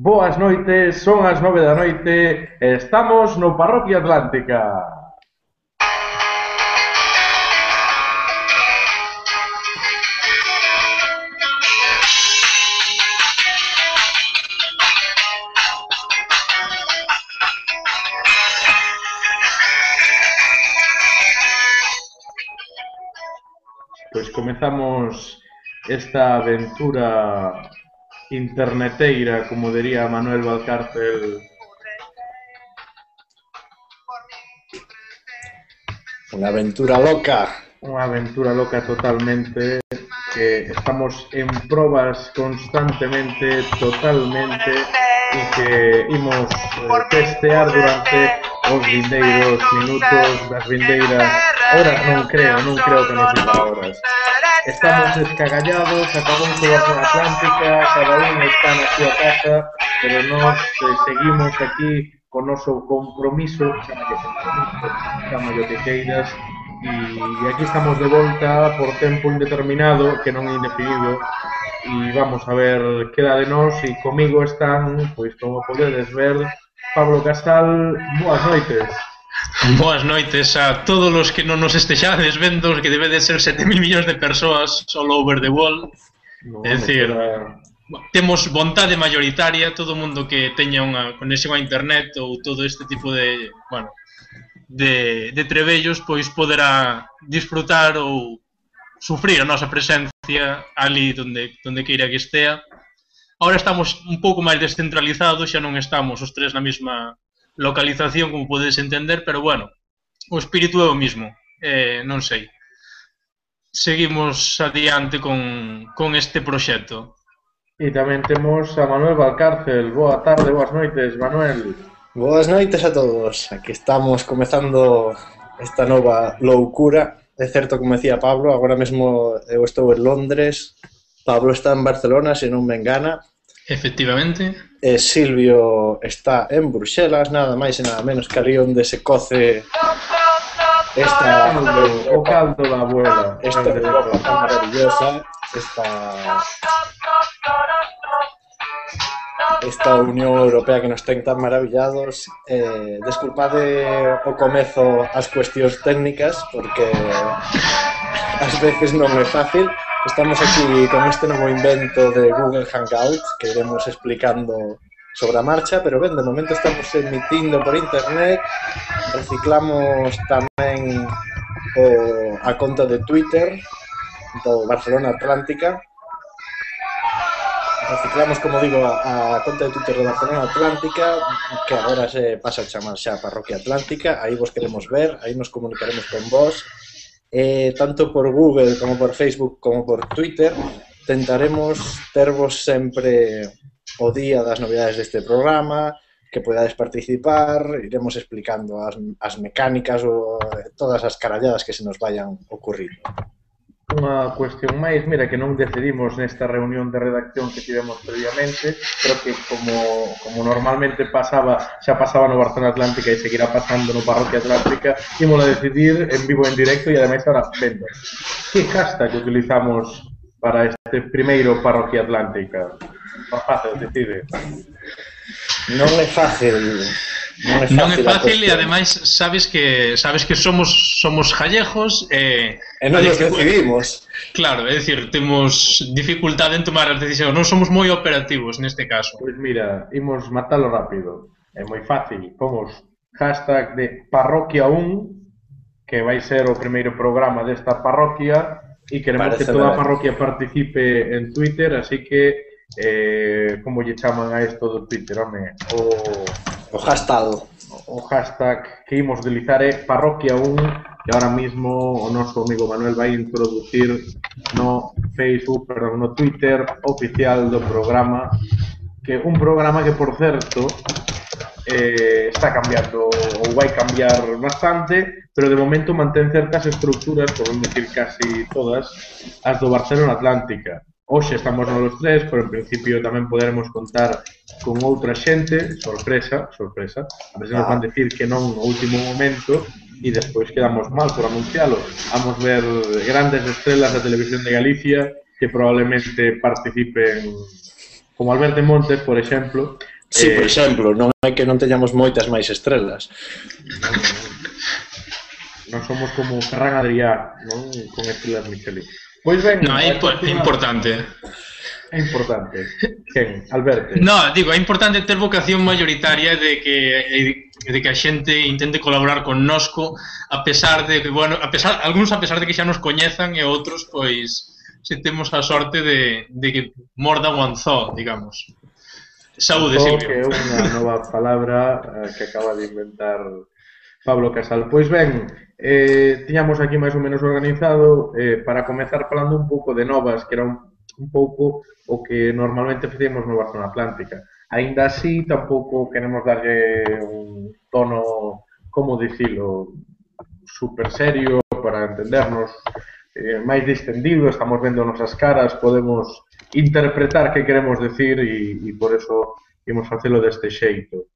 Boas noites, son as nove da noite e estamos no Parroquia Atlántica. Pois comezamos esta aventura interneteira, como diría Manuel Valcárcel. Unha aventura loca. Unha aventura loca totalmente, que estamos en probas constantemente, totalmente, e que imos eh, testear durante os vindeiros minutos das vindeiras Horas non creo, non creo que necesita horas. Estamos descagallados, acabou toda a Atlántica, cada un está na súa casa, pero nós eh, seguimos aquí con noso compromiso, chamalle compromiso, chamalle que queiras, e, e aquí estamos de volta por tempo indeterminado, que non é indefinido, e vamos a ver que dá de nós, e comigo están, pois como podedes ver, Pablo Casal, boas noites. Boas noites a todos os que non nos estexades vendo, que debe de ser 7.000 millóns de persoas solo over the wall. No, é dicir, era... temos vontade mayoritaria, todo mundo que teña unha conexión a internet ou todo este tipo de, bueno, de, de trebellos, pois poderá disfrutar ou sufrir a nosa presencia ali donde, donde queira que estea. Ahora estamos un pouco máis descentralizados, xa non estamos os tres na mesma localización, como podedes entender, pero bueno, o espírito é o mismo, eh, non sei. Seguimos adiante con, con este proxecto. E tamén temos a Manuel Valcárcel. Boa tarde, boas noites, Manuel. Boas noites a todos. Aquí estamos comezando esta nova loucura. É certo, como decía Pablo, agora mesmo eu estou en Londres, Pablo está en Barcelona, se non me engana, Efectivamente. E Silvio está en Bruxelas, nada máis e nada menos que ali onde se coce esta o caldo da abuela. Esta Europa tan maravillosa, esta esta Unión Europea que nos ten tan maravillados. Eh, desculpade o comezo as cuestións técnicas, porque ás veces non é fácil, Estamos aquí con este novo invento de Google Hangout que iremos explicando sobre a marcha, pero ben, de momento estamos emitindo por internet, reciclamos tamén o, eh, a conta de Twitter do Barcelona Atlántica, reciclamos, como digo, a, a conta de Twitter do Barcelona Atlántica, que agora se pasa a chamar xa a Parroquia Atlántica, aí vos queremos ver, aí nos comunicaremos con vos, eh, tanto por Google como por Facebook como por Twitter, tentaremos tervos sempre o día das novidades deste programa, que podades participar, iremos explicando as, as mecánicas ou todas as caralladas que se nos vayan ocurrindo. unha cuestión máis, mira, que non decidimos nesta reunión de redacción que tivemos previamente, pero que como, como normalmente pasaba, xa pasaba no Barcelona Atlántica e seguirá pasando no Parroquia Atlántica, ímola decidir en vivo en directo e ademais ahora vendo. Que hashtag utilizamos para este primeiro Parroquia Atlántica? Más fácil, decide. Non é fácil, Non é fácil, non é fácil e ademais sabes que sabes que somos somos gallegos e eh, e non nos decidimos. Claro, é dicir, temos dificultade en tomar as decisións, non somos moi operativos neste caso. Pois pues mira, imos matalo rápido. É moi fácil, pomos hashtag de parroquia 1 que vai ser o primeiro programa desta parroquia e queremos Parece que toda a parroquia participe en Twitter, así que eh, como lle chaman a isto do Twitter, home? O O hashtag. O hashtag que imos utilizar é parroquia 1 que ahora mismo o noso amigo Manuel vai introducir no Facebook, perdón, no Twitter oficial do programa que un programa que, por certo, eh, está cambiando ou vai cambiar bastante, pero de momento mantén certas estructuras, podemos decir casi todas, as do Barcelona Atlántica. Hoxe estamos nos tres, pero en principio tamén poderemos contar con outra xente, sorpresa, sorpresa. A veces nos van ah. decir que non no último momento, e despois quedamos mal por anunciálo. Vamos ver grandes estrelas da televisión de Galicia que probablemente participen como Alberto Montes, por exemplo. Sí, eh, por exemplo, non é que non teñamos moitas máis estrelas. Non, non somos como Ferran Adrià, non? con estrelas Michelin. Pois ben, no, é, impo é importante. É importante. Quen? Alberto. No, digo, é importante ter vocación maioritaria de que eh, de que a xente intente colaborar con nosco a pesar de que, bueno, a pesar, algúns a pesar de que xa nos coñezan e outros, pois, se temos a sorte de, de que morda o anzó, digamos. Saúde, Silvio. Que é unha nova palabra eh, que acaba de inventar Pablo Casal. Pois ben, eh, tiñamos aquí máis ou menos organizado eh, para comezar falando un pouco de novas, que era un, un pouco o que normalmente facíamos no Barcelona Atlántica. Ainda así, tampouco queremos darlle un tono, como dicilo, super serio para entendernos, eh, máis distendido, estamos vendo nosas caras, podemos interpretar que queremos decir e, e por eso imos facelo deste xeito.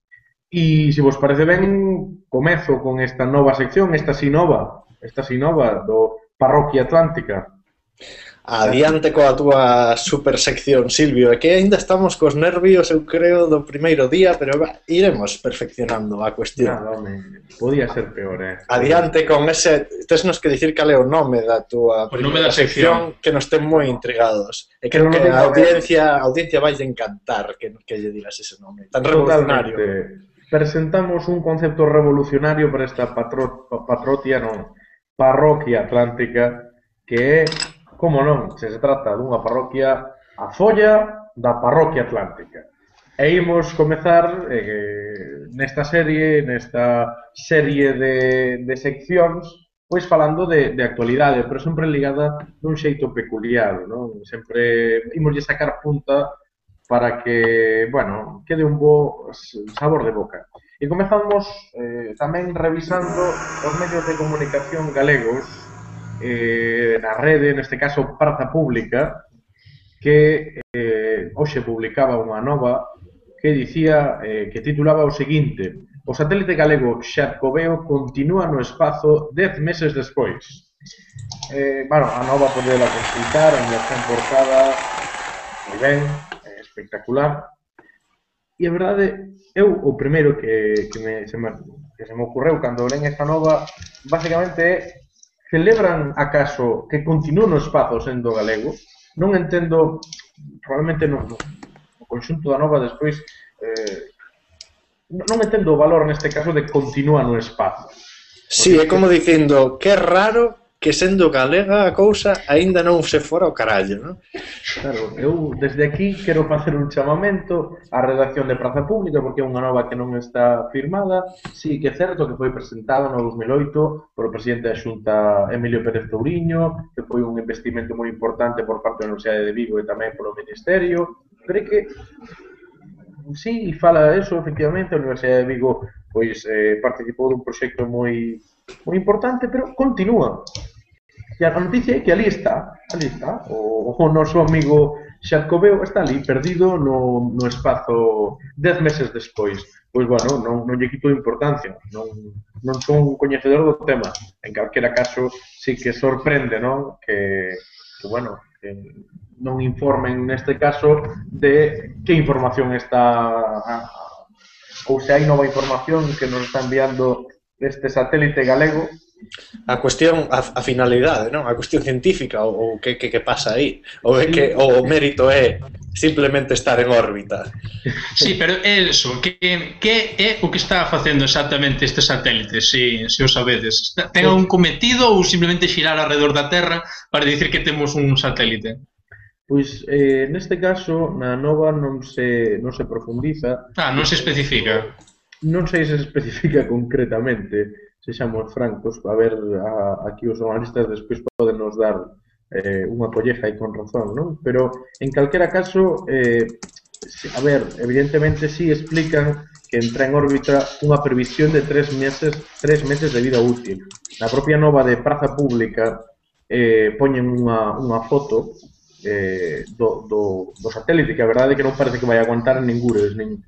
E se vos parece ben, comezo con esta nova sección, esta sinova, esta sinova do Parroquia Atlántica. Adiante coa túa super sección, Silvio, é que aínda estamos cos nervios, eu creo, do primeiro día, pero va, iremos perfeccionando a cuestión. Nada, home, podía ser peor, eh. Adiante con ese, tesnos que dicir cal é o nome da túa o nome da sección, sección que nos ten moi intrigados. E creo que a eh. audiencia, a audiencia vai encantar que, que lle digas ese nome, tan revolucionario. Totalmente presentamos un concepto revolucionario para esta patro, patrotia, non, parroquia atlántica que é, como non, se se trata dunha parroquia a folla da parroquia atlántica. E imos comezar eh, nesta serie, nesta serie de, de seccións, pois falando de, de actualidade, pero sempre ligada dun xeito peculiar, non? Sempre imos sacar punta para que, bueno, quede un bo sabor de boca. E comezamos eh, tamén revisando os medios de comunicación galegos eh, na rede, neste caso Praza Pública, que eh, hoxe publicaba unha nova que dicía, eh, que titulaba o seguinte O satélite galego Xarcoveo continúa no espazo 10 meses despois. Eh, bueno, a nova podela consultar, en versión portada. moi ben, espectacular. E a verdade, eu o primeiro que, que, me, se me, que se me ocorreu cando len esta nova, basicamente é celebran acaso que continúa no espazo sendo galego. Non entendo, probablemente non, non o conxunto da nova despois eh, non entendo o valor neste caso de continúa no espazo. Si, sí, é como dicindo, que raro que sendo galega a cousa aínda non se fora o carallo, non? Claro, eu desde aquí quero facer un chamamento á redacción de Praza Pública porque é unha nova que non está firmada. Sí que é certo que foi presentada no 2008 polo presidente da Xunta Emilio Pérez Touriño, que foi un investimento moi importante por parte da Universidade de Vigo e tamén polo Ministerio. Pero que sí, fala eso, efectivamente, a Universidade de Vigo pois eh, participou dun proxecto moi moi importante, pero continúa. E a noticia é que ali está, ali está, o, o noso amigo Xacobeo está ali perdido no, no espazo dez meses despois. Pois, bueno, non, non lle quito importancia, non, non son un coñecedor do tema. En calquera caso, sí que sorprende, non? Que, que bueno, que non informen neste caso de que información está ou se hai nova información que nos está enviando este satélite galego a cuestión, a, a finalidade, non? A cuestión científica ou, que, que, que pasa aí? Ou é que o mérito é simplemente estar en órbita? Sí, pero é eso, que, que é o que está facendo exactamente este satélite, se, se o sabedes? Ten un cometido ou simplemente xirar alrededor da Terra para dicir que temos un satélite? Pois eh, neste caso na nova non se, non se profundiza. Ah, non se especifica. Non sei se especifica concretamente sexamos francos, a ver, a, aquí os analistas despois poden nos dar eh, unha colleja e con razón, non? Pero, en calquera caso, eh, a ver, evidentemente sí explican que entra en órbita unha previsión de tres meses, tres meses de vida útil. Na propia nova de praza pública eh, poñen unha, unha foto eh, do, do, do satélite, que a verdade é que non parece que vai aguantar ningures, nin,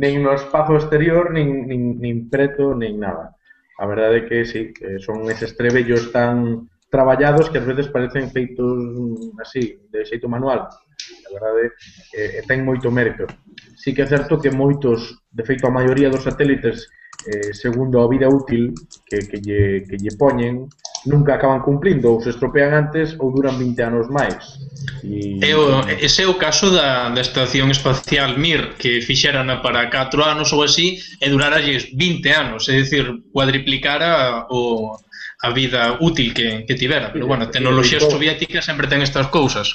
nin no espazo exterior, nin, nin, nin preto, nin nada. A verdade é que sí, que son eses trebellos tan traballados que ás veces parecen feitos mm, así, de xeito manual. A verdade eh, ten moito mérito. Sí que é certo que moitos, de feito a maioría dos satélites eh, segundo a vida útil que, que, lle, que lle poñen, nunca acaban cumplindo, ou se estropean antes ou duran 20 anos máis. E... É o, ese é o caso da, da Estación Espacial Mir, que fixerana para 4 anos ou así, e duraralles 20 anos, é dicir, cuadriplicara o, a vida útil que, que tivera. Pero, bueno, a tecnoloxía soviética sempre ten estas cousas.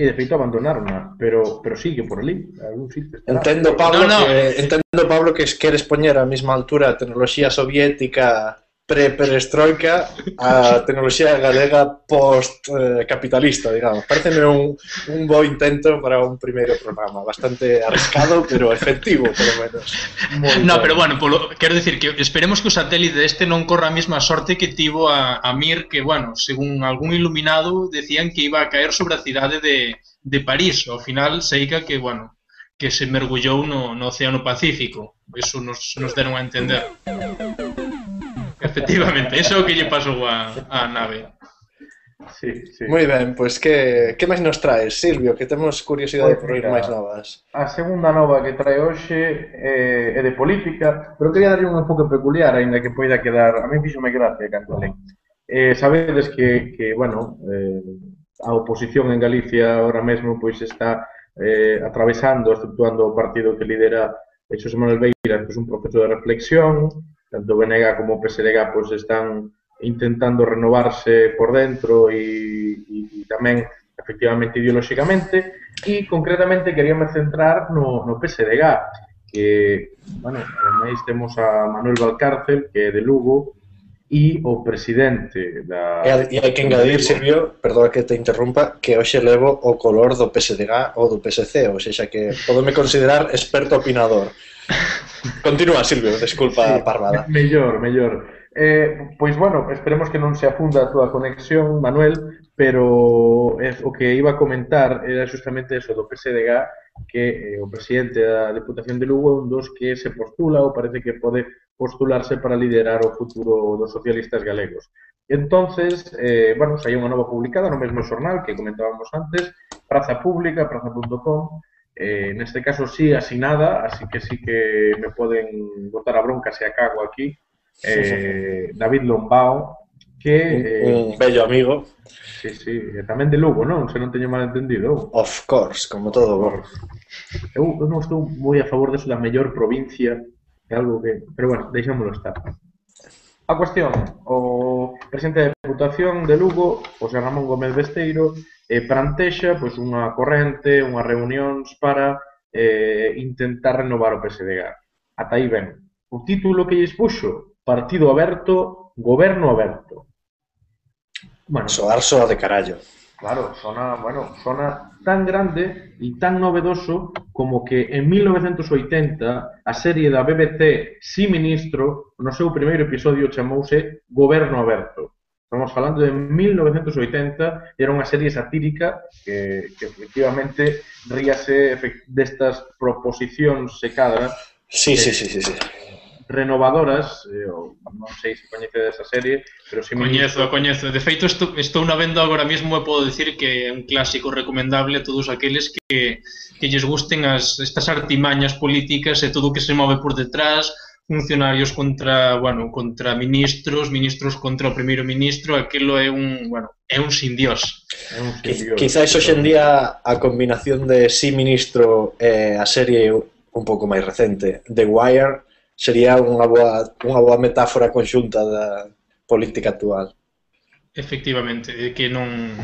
E de feito abandonarna, pero pero sigue por ali, algún sitio. Entendo Pablo no, no. que entendo Pablo que queres poñer a mesma altura a tecnoloxía soviética pre-perestroika a tecnoloxía galega post-capitalista, digamos. Pareceme un, un bo intento para un primeiro programa, bastante arriscado, pero efectivo, polo menos. Muy no, pero bueno, polo, quero decir que esperemos que o satélite este non corra a mesma sorte que tivo a, a Mir, que, bueno, según algún iluminado, decían que iba a caer sobre a cidade de, de París. Ao final, seica que, bueno, que se mergullou no, no Océano Pacífico. Eso nos, nos deron a entender. Efectivamente, eso é o que lle pasou a, a nave. Sí, sí. Moi ben, pois pues, que, que máis nos traes, Silvio? Que temos curiosidade pues, por ir máis novas. A segunda nova que trae hoxe é, é de política, pero quería darlle un enfoque peculiar, aínda que poida quedar... A mí fixo me gracia, canto len. Eh, sabedes que, que bueno, eh, a oposición en Galicia ahora mesmo pois está eh, atravesando, exceptuando o partido que lidera Xosé Manuel Beiras, pois un proceso de reflexión, tanto BNG como PSLG pois, están intentando renovarse por dentro e, e, e tamén efectivamente ideolóxicamente e concretamente queríame centrar no, no PSDG que, bueno, ademais temos a Manuel Valcárcel que é de Lugo e o presidente da... E hai que engadir, Silvio, perdoa que te interrumpa, que hoxe levo o color do PSDG ou do PSC, ou seja que podome considerar experto opinador. Continúa, Silvio, desculpa sí, parvada. Mellor, mellor. Eh, pois, bueno, esperemos que non se afunda a túa conexión, Manuel, pero eh, o que iba a comentar era justamente eso do PSDG, que eh, o presidente da Deputación de Lugo é un dos que se postula ou parece que pode postularse para liderar o futuro dos socialistas galegos. Entonces, eh, bueno, hai unha nova publicada no mesmo xornal que comentábamos antes, Praza Pública, praza.com, Eh, neste caso sí asinada, así que sí que me poden botar a bronca se a cago aquí. Eh, David Lombao, que... Eh, un bello amigo. Sí, sí, tamén de Lugo, non? Se non teño mal entendido. Of course, como todo vos. Eu, eu non estou moi a favor deso da mellor provincia, é algo que... Pero bueno, deixámoslo estar. A cuestión, o presidente da Deputación de Lugo, José Ramón Gómez Besteiro, eh, plantexa pois, unha corrente, unhas reunións para eh, intentar renovar o PSDG. Ata aí ben. O título que lles puxo, Partido Aberto, Goberno Aberto. Bueno, Soar soa de carallo. Claro, sona, bueno, sona tan grande e tan novedoso como que en 1980 a serie da BBC Si Ministro no seu primeiro episodio chamouse Goberno Aberto. Estamos falando de 1980, era unha serie satírica que, que efectivamente ríase destas proposicións se cadra. Sí, sí, eh, sí, sí, sí. Renovadoras, eh, non sei se coñecedes desa serie, pero si coñezo, me... coñezo. De feito, estou, estou na venda agora mesmo e podo dicir que é un clásico recomendable a todos aqueles que que lles gusten as, estas artimañas políticas e todo o que se move por detrás, funcionarios contra, bueno, contra ministros, ministros contra o primeiro ministro, aquilo é un, bueno, é un sin dios. É un sin dios. Quizáis hoxe en día a combinación de si sí ministro e eh, a serie un pouco máis recente, The Wire, sería unha boa, unha boa metáfora conxunta da política actual. Efectivamente, que non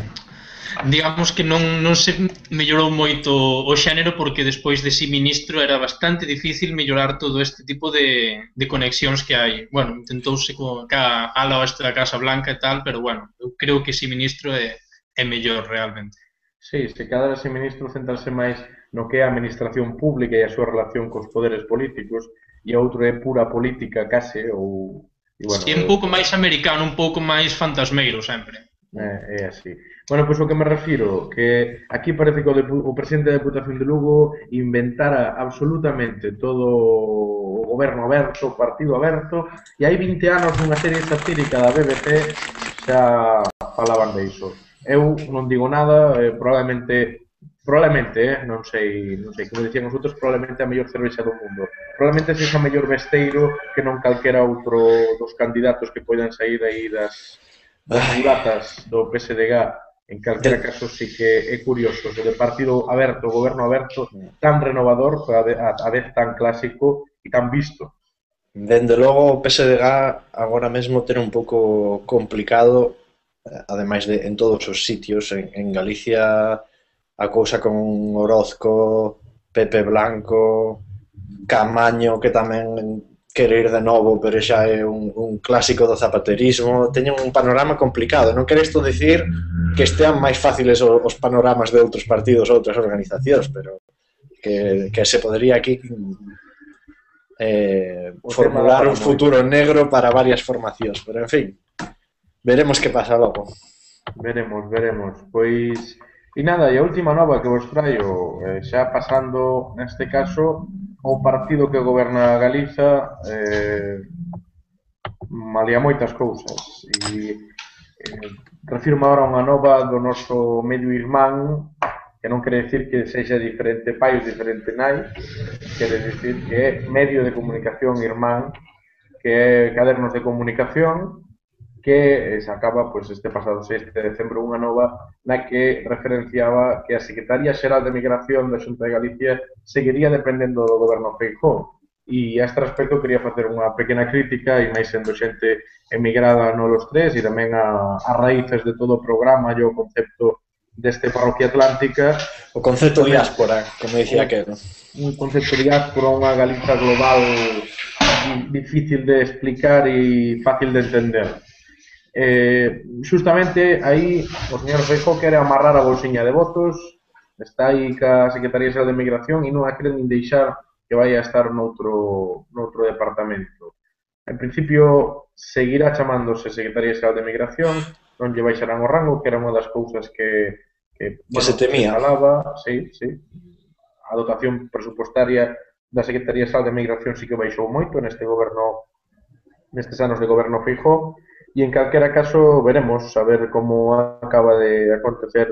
digamos que non, non se mellorou moito o xénero porque despois de si ministro era bastante difícil mellorar todo este tipo de, de conexións que hai. Bueno, intentouse co, ca ala oeste da Casa Blanca e tal, pero bueno, eu creo que si ministro é, é mellor realmente. Sí, se cada vez ministro centrarse máis no que é a administración pública e a súa relación cos poderes políticos e outro é pura política case ou... E, bueno, sí, un pouco máis americano, un pouco máis fantasmeiro sempre. É, é así. Bueno, pois o que me refiro, que aquí parece que o, o presidente da Deputación de Lugo inventara absolutamente todo o goberno aberto, o partido aberto, e hai 20 anos nunha serie satírica da BBC xa falaban de iso. Eu non digo nada, eh, probablemente probablemente, eh, non sei, non sei, como dicían os outros, probablemente a mellor cervexa do mundo. Probablemente sexa mellor besteiro que non calquera outro dos candidatos que poidan sair aí das mulatas do PSDG En calquera caso, sí que é curioso. O de partido aberto, goberno aberto, tan renovador, a, a vez tan clásico e tan visto. Dende logo, o PSDG agora mesmo ten un pouco complicado, eh, ademais de en todos os sitios, en, en Galicia a cousa con Orozco, Pepe Blanco, Camaño, que tamén querer de novo, pero xa é un, un clásico do zapaterismo, teñen un panorama complicado. Non quere isto dicir que estean máis fáciles os, os panoramas de outros partidos ou outras organizacións, pero que, que se podría aquí eh, formular un futuro negro para varias formacións. Pero, en fin, veremos que pasa logo. Veremos, veremos. Pois... E nada, e a última nova que vos traio, eh, xa pasando neste caso o partido que goberna Galiza, eh, malia moitas cousas. E eh, refirmo agora unha nova do noso medio irmán, que non quere dicir que sexa diferente pai ou diferente nai, quere dicir que é medio de comunicación irmán, que é cadernos de comunicación, que eh, sacaba pois, este pasado 6 de decembro unha nova na que referenciaba que a Secretaría Xeral de Migración da Xunta de Galicia seguiría dependendo do goberno Feijó. e a este respecto quería facer unha pequena crítica e máis sendo xente emigrada no los tres e tamén a, a raíces de todo o programa e o concepto deste parroquia atlántica o concepto de diáspora, como dicía que un concepto diáspora, unha Galiza global difícil de explicar e fácil de entender. Eh, justamente aí o señor Feijó quere amarrar a bolsiña de votos, está aí ca Secretaría Xeral de Migración e non a queren nin deixar que vai a estar noutro, noutro departamento. En principio, seguirá chamándose Secretaría Xeral de Migración, non lle baixarán o rango, que era unha das cousas que, que, bueno, que se temía. Que falaba, sí, sí. A dotación presupostaria da Secretaría Xeral de Migración sí que baixou moito neste goberno nestes anos de goberno Feijó, e en calquera caso veremos a ver acaba de acontecer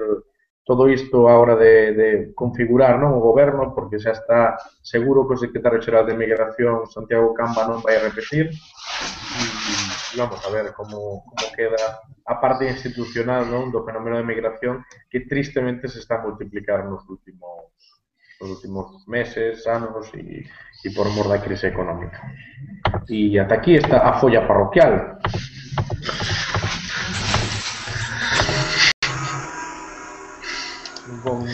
todo isto a hora de, de configurar non o goberno, porque xa está seguro que o secretario xeral de Migración Santiago Camba non vai repetir e vamos a ver como, como queda a parte institucional non do fenómeno de migración que tristemente se está a multiplicar nos últimos nos últimos meses, anos e, e por mor da crise económica. E ata aquí está a folla parroquial. Bon.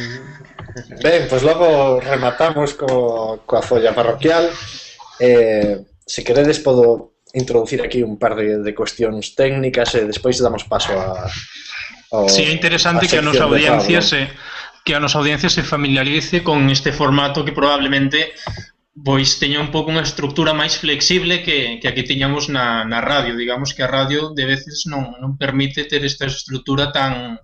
Ben, pois logo rematamos co, coa folla parroquial. Eh, se queredes podo introducir aquí un par de, de cuestións técnicas e despois damos paso a... Ao, sí, é interesante a que a nosa audiencia se que a nosa audiencia se familiarice con este formato que probablemente pois teña un pouco unha estructura máis flexible que, que aquí tiñamos na, na radio. Digamos que a radio de veces non, non permite ter esta estructura tan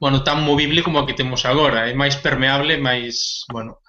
bueno tan movible como a que temos agora. É máis permeable, máis, bueno,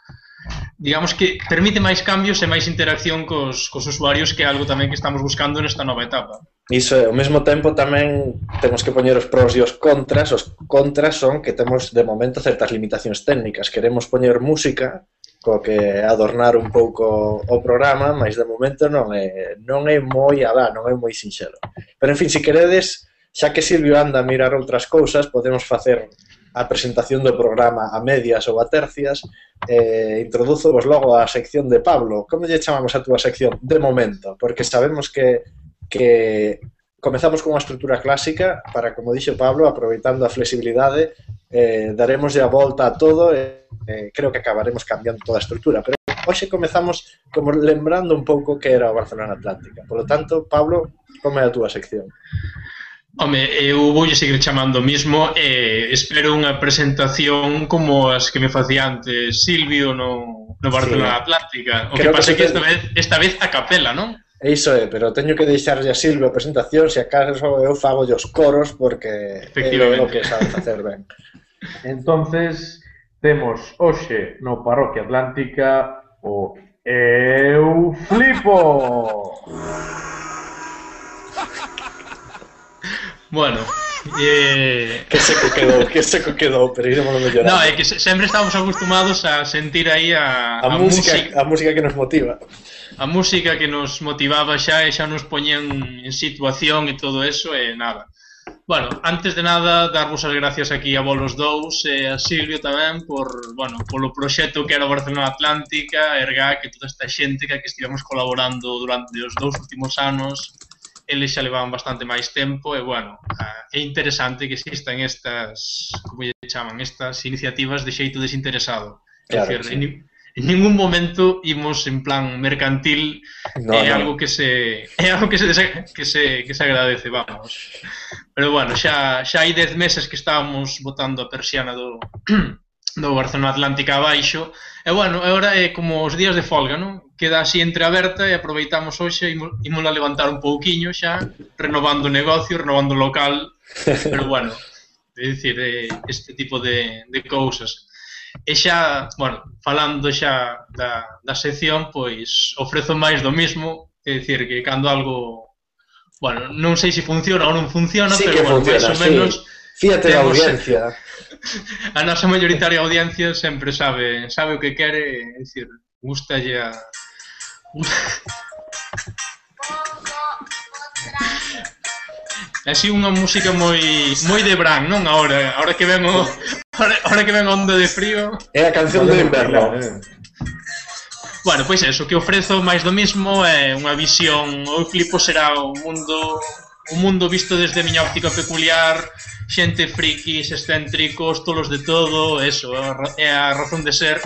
digamos que permite máis cambios e máis interacción cos, cos usuarios que é algo tamén que estamos buscando nesta nova etapa. Iso é, ao mesmo tempo tamén temos que poñer os pros e os contras. Os contras son que temos de momento certas limitacións técnicas. Queremos poñer música co que adornar un pouco o programa, mas de momento non é, non é moi alá, non é moi sinxelo. Pero, en fin, se queredes, xa que Silvio anda a mirar outras cousas, podemos facer a presentación do programa a medias ou a tercias, eh, introduzo vos logo a sección de Pablo. Como lle chamamos a túa sección? De momento, porque sabemos que, que comezamos con unha estrutura clásica para, como dixo Pablo, aproveitando a flexibilidade, eh, daremos a volta a todo e eh, creo que acabaremos cambiando toda a estrutura, Pero hoxe comezamos como lembrando un pouco que era o Barcelona Atlántica. Por lo tanto, Pablo, como é a túa sección? Home, eu voulle seguir chamando mismo e eh, espero unha presentación como as que me facía antes Silvio no, no Barcelona sí. Atlántica. O creo que pasa que, que esta, vez, esta vez a capela, non? E iso é, pero teño que deixarlle a Silvio a presentación, se acaso eu fago os coros porque é o que sabe facer ben. Entonces, temos hoxe no Parroquia Atlántica o Eu Flipo. Bueno, Eh... Que seco quedou, que seco quedou, pero iremos mellorar. No, é que sempre estamos acostumados a sentir aí a, a, a música, música, a música que nos motiva. A música que nos motivaba xa e xa nos poñían en situación e todo eso e nada. Bueno, antes de nada, darvos as gracias aquí a vos dous e a Silvio tamén por, bueno, polo proxecto que era Barcelona Atlántica, Erga, que toda esta xente que que estivemos colaborando durante os dous últimos anos, eles xa levaban bastante máis tempo e, bueno, é interesante que existan estas, como lle chaman, estas iniciativas de xeito desinteresado. Claro, é dicir, sí en ningún momento imos en plan mercantil no, é no. algo que se é algo que se que se que se agradece, vamos. Pero bueno, xa xa hai 10 meses que estábamos botando a persiana do do Barcelona Atlántica abaixo. E bueno, agora é como os días de folga, non? Queda así entreaberta e aproveitamos hoxe e imos a levantar un pouquiño xa, renovando o negocio, renovando o local, pero bueno, é dicir, eh, este tipo de, de cousas. E xa, bueno, falando xa da, da sección, pois ofrezo máis do mismo, é dicir, que cando algo, bueno, non sei se funciona ou non funciona, sí pero bueno, funciona, máis ou menos... Sí. Fíate temos, da audiencia. A nosa mayoritaria audiencia sempre sabe sabe o que quere, é dicir, gustalle a... Así unha música moi moi de Bran, non? Ahora, ahora que vemos Ahora, ahora que ven onda de frío... É a canción do inverno. Bueno, pois é, o que ofrezo máis do mismo é unha visión, o clipo será o mundo o mundo visto desde a miña óptica peculiar xente frikis, excéntricos, tolos de todo, eso, é a razón de ser.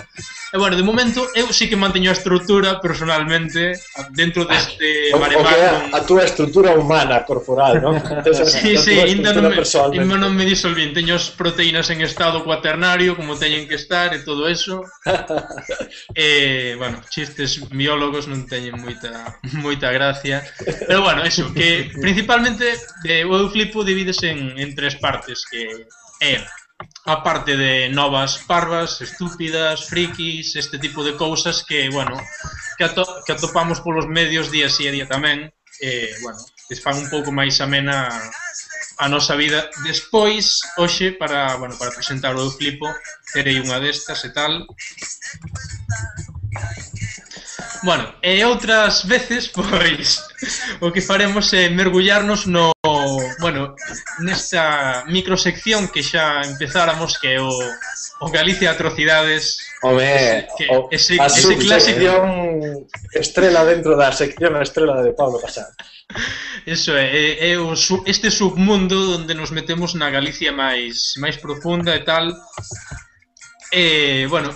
E bueno, de momento eu sí que manteño a estrutura personalmente dentro deste ah, maremar. Con... A túa estrutura humana, corporal, non? sí, sí, ainda non me, ainda non me disolvín, teño as proteínas en estado cuaternario, como teñen que estar e todo eso. e, bueno, chistes biólogos non teñen moita moita gracia. Pero bueno, eso, que principalmente eh, o eu flipo divides en, en tres partes partes que eh, é a parte de novas parvas, estúpidas, frikis, este tipo de cousas que, bueno, que, ato, que atopamos polos medios día sí a día tamén, e, bueno, que fan un pouco máis amena a nosa vida. Despois, hoxe, para, bueno, para presentar o flipo, terei unha destas e tal. Bueno, e outras veces, pois, o que faremos é mergullarnos no bueno, nesta microsección que xa empezáramos que é o, o Galicia Atrocidades Home, que, o, ese, a ese clásico. estrela dentro da sección estrela de Pablo Casal. Eso é, é, é o, este submundo onde nos metemos na Galicia máis máis profunda e tal. E, bueno,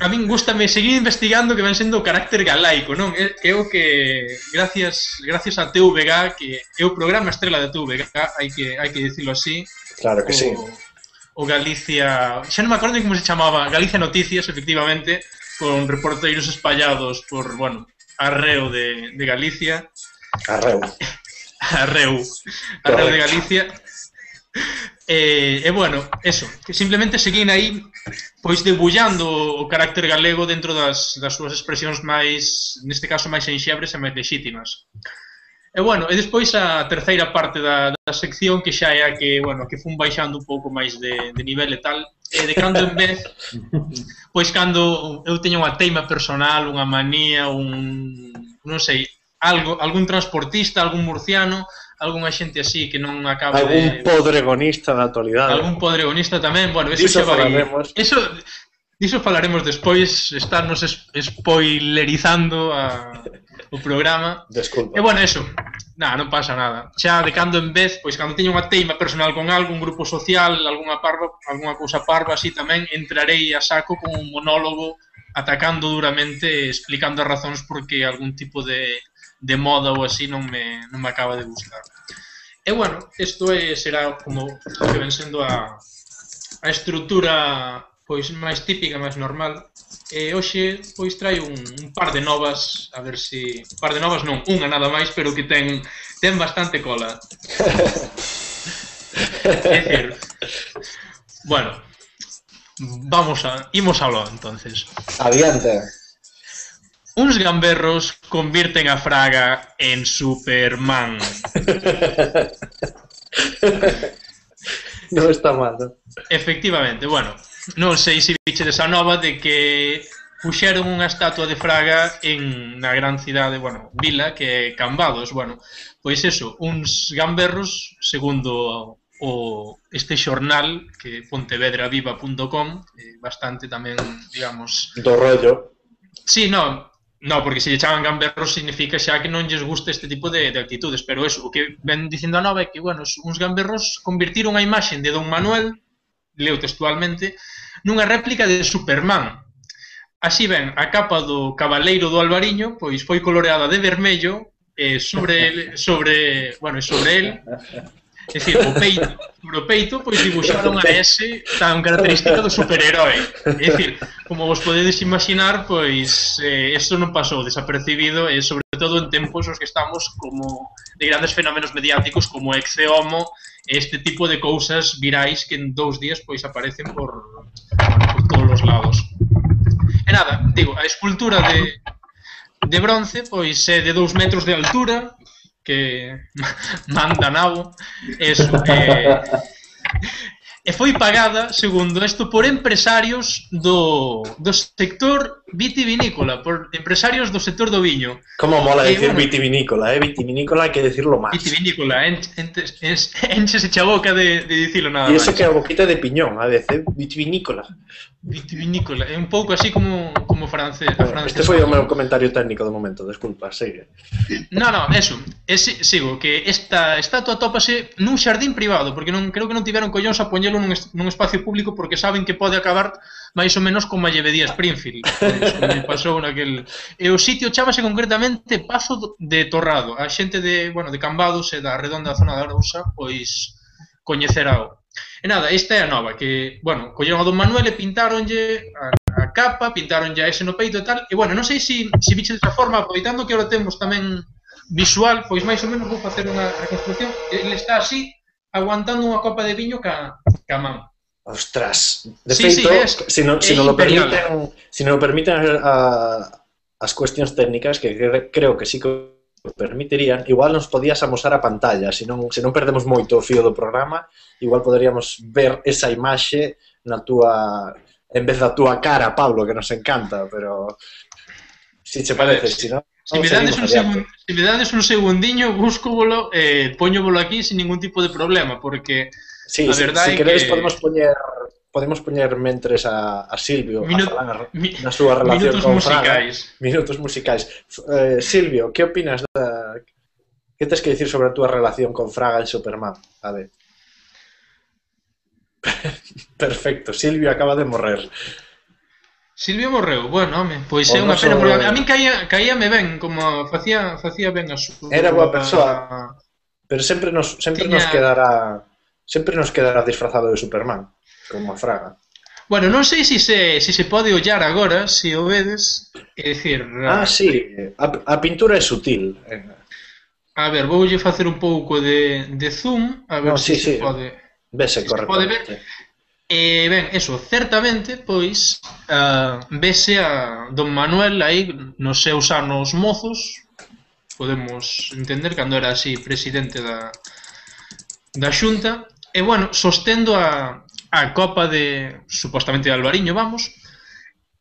a min gustame seguir investigando que ven sendo o carácter galaico, non? Eh, é o que gracias gracias a TVG que é o programa estrela da TVG, hai que hai que dicilo así. Claro que o, sí. O Galicia, xa non me acordo como se chamaba, Galicia Noticias, efectivamente, con reporteiros espallados por, bueno, arreo de, de Galicia. Arreu. Arreu. Arreu de Galicia. E, e bueno, eso, que simplemente seguín aí pois debullando o carácter galego dentro das, das súas expresións máis, neste caso, máis enxebres e máis lexítimas. E bueno, e despois a terceira parte da, da sección que xa é a que, bueno, que fun baixando un pouco máis de, de nivel e tal, e de cando en vez, pois cando eu teño unha teima personal, unha manía, un, non sei, algo, algún transportista, algún murciano, algunha xente así que non acaba algún de... podregonista da actualidade. Algún podregonista tamén, bueno, eso diso xa vai... Falaremos. Eso, diso falaremos despois, estarnos es, spoilerizando a, o programa. Desculpa. E bueno, eso, nada, non pasa nada. Xa de cando en vez, pois cando teño unha teima personal con algo, un grupo social, algunha parva, algunha cousa parva así tamén, entrarei a saco con un monólogo atacando duramente, explicando as razóns por que algún tipo de de moda ou así non me, non me acaba de gustar. E bueno, isto é, será como que ven sendo a, a estrutura pois máis típica, máis normal. E hoxe pois traio un, un par de novas, a ver se Un par de novas non, unha nada máis, pero que ten ten bastante cola. é dicir, bueno, vamos a imos ao entonces. Adiante. Uns gamberros convirten a Fraga en Superman. non está mal. non? Efectivamente, bueno, non sei se vichedes desa nova de que puxeron unha estatua de Fraga en na gran cidade, bueno, vila que é Cambados, bueno, pois eso, uns gamberros, segundo o este xornal que pontevedraviva.com, eh, bastante tamén, digamos, do rollo. Sí, no, No, porque se lle chaman gamberros significa xa que non lles gusta este tipo de, de actitudes, pero eso, o que ven dicindo a nova é que, bueno, uns gamberros convirtiron a imaxe de Don Manuel, leo textualmente, nunha réplica de Superman. Así ben, a capa do Cabaleiro do Albariño, pois foi coloreada de vermello, eh, sobre sobre, bueno, sobre el É dicir, o peito, sobre o peito, pois dibuixaron a S tan característica do superherói. É dicir, como vos podedes imaginar, pois eh, isto non pasou desapercibido, e eh, sobre todo en tempos os que estamos como de grandes fenómenos mediáticos como Exe Homo, este tipo de cousas virais que en dous días pois aparecen por, por todos os lados. E nada, digo, a escultura de, de bronce pois é de 2 metros de altura, que manda nabo eso, eh, e foi pagada, segundo isto, por empresarios do, do sector vitivinícola por empresarios do sector do viño. Como mola e, decir bueno, vitivinícola, eh? Vitivinícola hai que decirlo máis. Vitivinícola, enches en, en, en, a boca de, de dicilo nada máis. E iso que a boquita de piñón, a vez, vitivinícola. Vitivinícola, é un pouco así como, como francés. Bueno, francés este foi o meu comentario técnico do momento, desculpa, segue. No, no, eso, ese, sigo, que esta estatua tópase nun xardín privado, porque non creo que non tiveron collóns a poñelo nun, nun espacio público porque saben que pode acabar máis ou menos como a llevedía Springfield. me pasou naquel... E o sitio chamase concretamente Pazo de Torrado. A xente de, bueno, de Cambados e da redonda zona da Arousa, pois coñecerao. E nada, esta é a nova, que, bueno, colleron a Don Manuel e pintaronlle a, a capa, pintaronlle a ese no peito e tal. E, bueno, non sei se si, si biche desta forma, aproveitando que ahora temos tamén visual, pois máis ou menos vou facer unha reconstrucción. Ele está así, aguantando unha copa de viño ca, ca man. Ostras, de sí, feito, sí, es, se non, se non lo permiten, se non lo permiten a, as cuestións técnicas que creo que sí que permitirían, igual nos podías amosar a pantalla, se non, se non perdemos moito o fío do programa, igual poderíamos ver esa imaxe na túa en vez da túa cara, Pablo, que nos encanta, pero si che parece, si non Si me, dades un segun, si me dades un segundiño, busco bolo, eh, poñovolo aquí sin ningún tipo de problema, porque Sí, a verdade se, se queredes que... podemos poñer podemos poñer mentres a, a Silvio Minu... a falar mi... na súa relación minutos con musicais. Fran. Minutos musicais. Eh, Silvio, que opinas da... Que tens que dicir sobre a túa relación con Fraga e Superman? A ver. Perfecto, Silvio acaba de morrer. Silvio morreu, bueno, home, pois é unha pena, porque a min caía, caíame ben, como facía, facía ben a súa... Era boa persoa, pero sempre nos, sempre Tiña... nos quedará sempre nos quedará disfrazado de Superman, como a Fraga. Bueno, non sei se se, se se pode ollar agora, se o vedes, é dicir... Ah, a... sí, a, a pintura é sutil. Eh. A ver, voulle facer un pouco de, de zoom, a ver no, se, sí, se sí. pode... Vese se pode ver. E, ben, eso, certamente, pois, uh, vese a Don Manuel aí nos seus anos mozos, podemos entender, cando era así presidente da, da Xunta, E bueno, sostendo a, a copa de supostamente de Alvariño, vamos.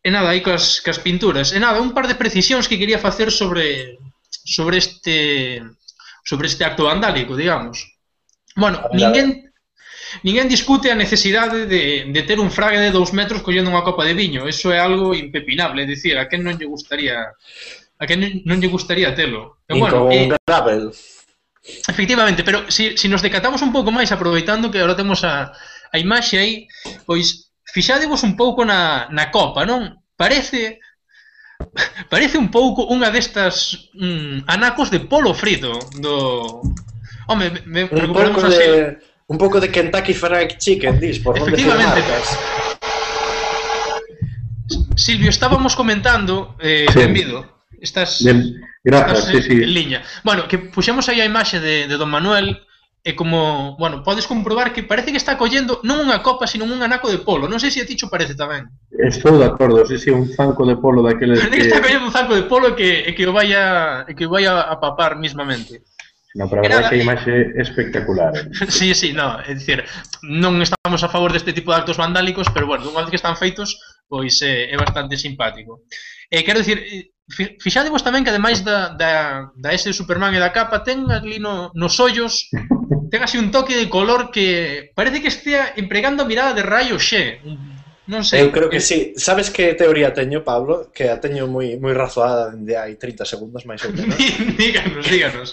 E nada, aí coas, coas pinturas. E nada, un par de precisións que quería facer sobre sobre este sobre este acto vandálico, digamos. Bueno, ninguén ninguén discute a necesidade de, de ter un frague de dous metros collendo unha copa de viño. Eso é algo impepinable, é dicir, a quen non lle gustaría a quen non lle gustaría telo. E, bueno, e, Efectivamente, pero se si, si nos decatamos un pouco máis, aproveitando que agora temos a, a imaxe aí, pois fixadevos un pouco na, na copa, non? Parece parece un pouco unha destas mm, anacos de polo frito do... Home, me, me un pouco así. de, un pouco de Kentucky Fried Chicken, dis, por non decir marcas. Silvio, estábamos comentando, eh, sí. Benvido, Estás, ben, grazas, estás sí, en, sí. liña. Bueno, que puxemos aí a imaxe de, de Don Manuel e como, bueno, podes comprobar que parece que está collendo non unha copa, sino un anaco de polo. Non sei se a ti cho parece tamén. Estou de acordo, si sí, si sí, un zanco de polo daqueles que... que está collendo un zanco de polo e que, e que o vaya, e que o vaya a papar mismamente. No, pero a verdade que a imaxe espectacular. Eh? sí, sí, no, é dicir, non estamos a favor deste tipo de actos vandálicos, pero bueno, unha vez que están feitos, pois é, é bastante simpático. Eh, quero dicir, Fixadevos tamén que ademais da, da, da ese Superman e da capa ten ali no, nos ollos ten así un toque de color que parece que estea empregando a mirada de rayo xe. Non sei. Eu creo que sí. Sabes que teoría teño, Pablo? Que a teño moi moi razoada dende hai 30 segundos máis ou menos. díganos, díganos.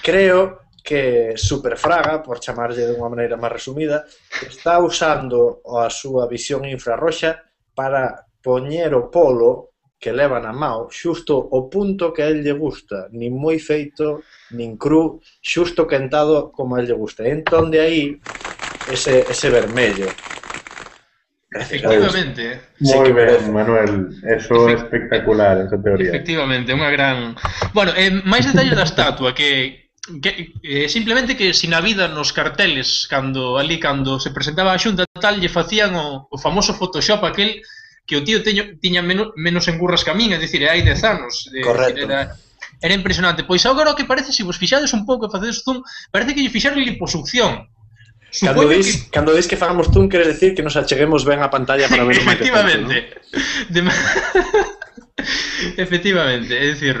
Creo que Superfraga, por chamarlle unha maneira máis resumida, está usando a súa visión infrarroxa para poñer o polo que levan a mao xusto o punto que a él lle gusta, nin moi feito, nin cru, xusto quentado como a él lle gusta. Entón de aí ese, ese vermello. Efectivamente. Eh. Sí, moi ben, Manuel, eso é espectacular, esa teoría. Efectivamente, unha gran... Bueno, eh, máis detalles da estatua que, que eh, simplemente que sin a vida nos carteles cando ali cando se presentaba a Xunta tal lle facían o, o famoso Photoshop aquel que o tío teño, tiña menos, menos engurras que a min, é dicir, hai 10 anos. De, Correcto. Era, era impresionante. Pois agora o que parece, se vos fixades un pouco e facedes zoom, parece que lle fixaron liposucción. Supoño cando dis, que... cando dis que fagamos zoom, queres decir que nos acheguemos ben a pantalla para ver o máis Efectivamente. ¿no? De... Efectivamente, é dicir,